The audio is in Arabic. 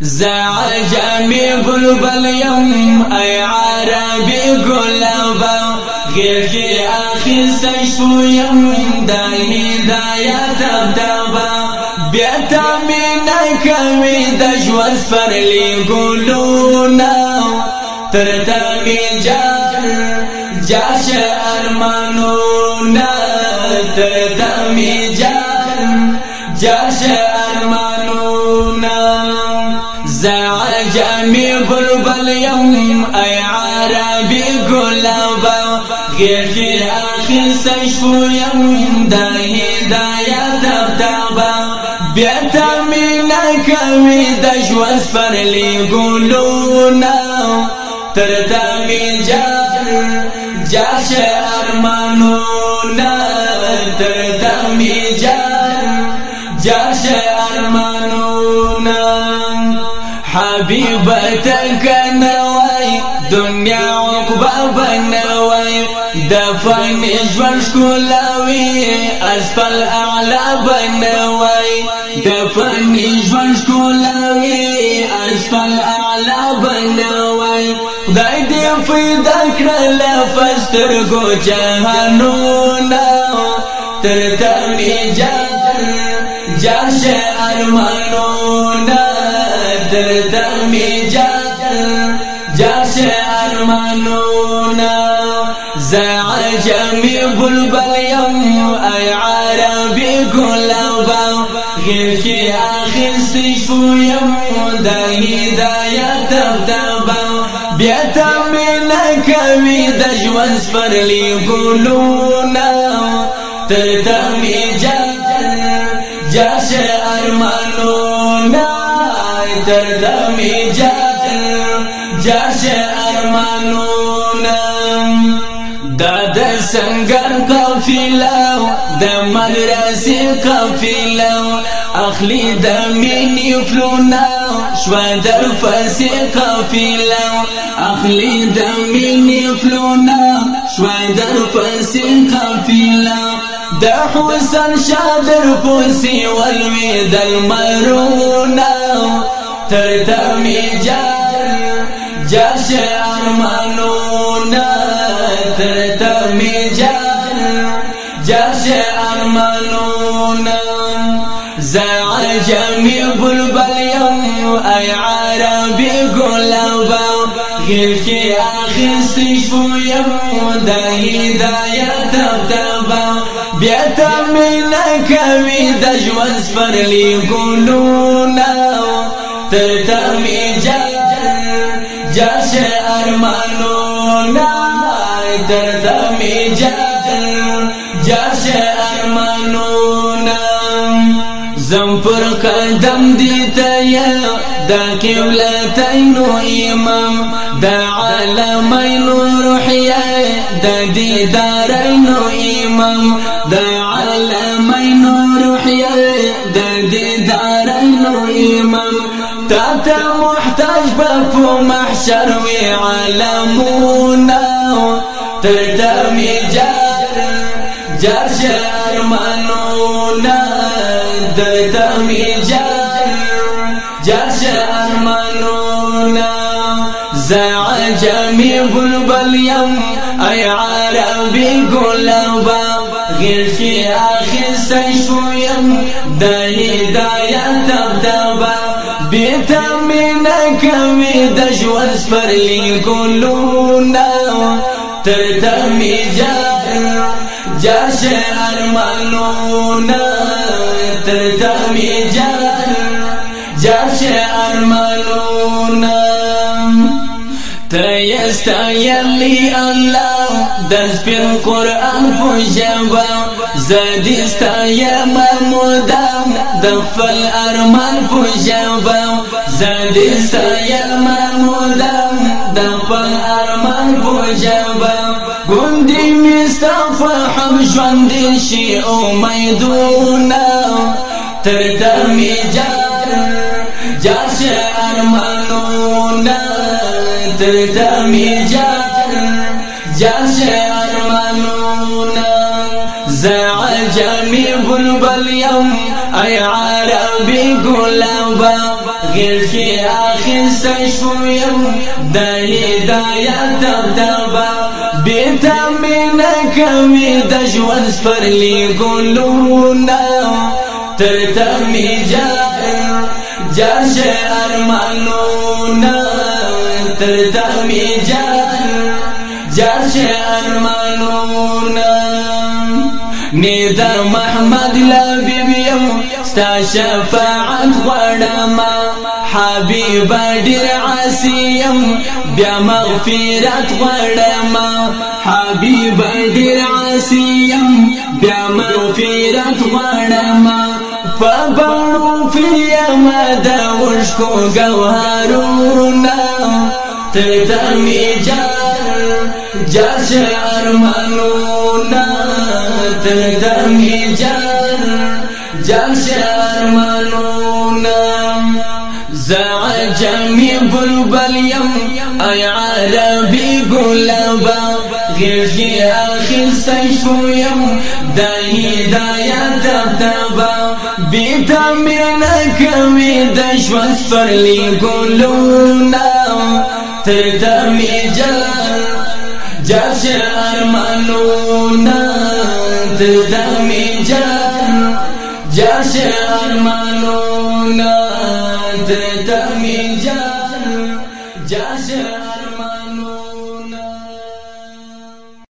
زعجمی بلبل یم ای عربی گلابا. غیرگی آخر سشو یم دا هدایت ابدابا بیتا مینا کمی دا جوز پر لی گلونا. ترتا می جار جاش ارمانونا. ترتا می جار جاش ارمانونا. زعجمي بلبل يوم اي عربي قلبا غير أخي سيشفو يوم دا هداية تبتبا بيتا منك ميدش واسفر لي قولونا ترتمي جار جاش ارمانونا. ترتمي جار جاش ارمانونا. حبيبتك نوي دنيا عقبة بنوي دفن جوان شكولاوي اسفل اعلى بنوي دفن جوان شكولاوي اسفل اعلى بنوي خدای دې فیدا کړل فستر کو جهانونه تر تمې جان جان شه ارمانونه دل دمی جات جاش ارمانونا. زع جمی بلبل یم ای عربی گلابا. غیر کی آخر سیفو یم دا هدایت تبتبا بیتا مینا کمی دجوان سپرلی گلونا. تر تمی جات جاش ارمانونا. تردمي جاتر جاش ارمانونا داد سنگر قافلو د مدرسې قافلو اخلي د مینې فلونا شو در فسې قافلو اخلي د مینې فلونا شو در فسې قافلو د حسن شادر پوسی ولوي د المرونا ترتمي جار جاش ارمانونا ترتمي جار جاش ارمانونا زعجمي بلبل يوم أي عربي قلبا غير كي أخي سيشفو يوم دا هداية تبتبا بيتا منك ميدج واسفر لي قولونا ترتمي جار جاش ارمانونا ترتمي جار جاش ارمانونا زنفر قدم ديتا يا دا قبلتين امام دا عالمين روحيا دا ديدارين امام دا محتاج بفو محشر وعلمونا ترتمي جار جار شار منونا. ترتمي جار جار شار منونا. زعجمي بلبل يوم أي عربي قلبا غير شي أخي سيشو يوم دا هداية تبدبا بيتا منك ميدج واسفر لي كلنا ترتمي جار جاش ارمانونا ترتمي جار جاش ارمانونا استایلی الله. د سپین قران په جبا زدي استایم مودام د خپل ارمان په جبا زدي استایم مودام د خپل ارمان په جبا ګوندې مستعفى هم ژوند شي امیدونه تر دمه جان جاش أرمانونا ترتمي جار جاش أرمانونا زعجمي بلبل يوم أي عربي قلبا غیر کی آخر سشو یم د هدایت دبا بیتا مینا کوي د ژوند سپرلی جاش ارمانونا تر تمی جار جاش ارمانونا نیدر محمد لبیب یم ستا شفاعت غړما حبیب ډیر عاصیم بیا مغفرت غړما حبیب ډیر عاصیم بیا مغفرت غړما فبرو فی مد وشکو گوهرونا تدمی جار جاش ارمانونا تدمی جار جاش ارمانونا زعجمی بلبل یم ای عربی گلبا غیږي اخر سشو یم د هدایت تبا. بیتا مینا کوي د ژوند سپرلی ګلونا تر دمې جان جاشر ارمانونا. تر دمې جان جاشر ارمانونا. تر دمې جان جاشر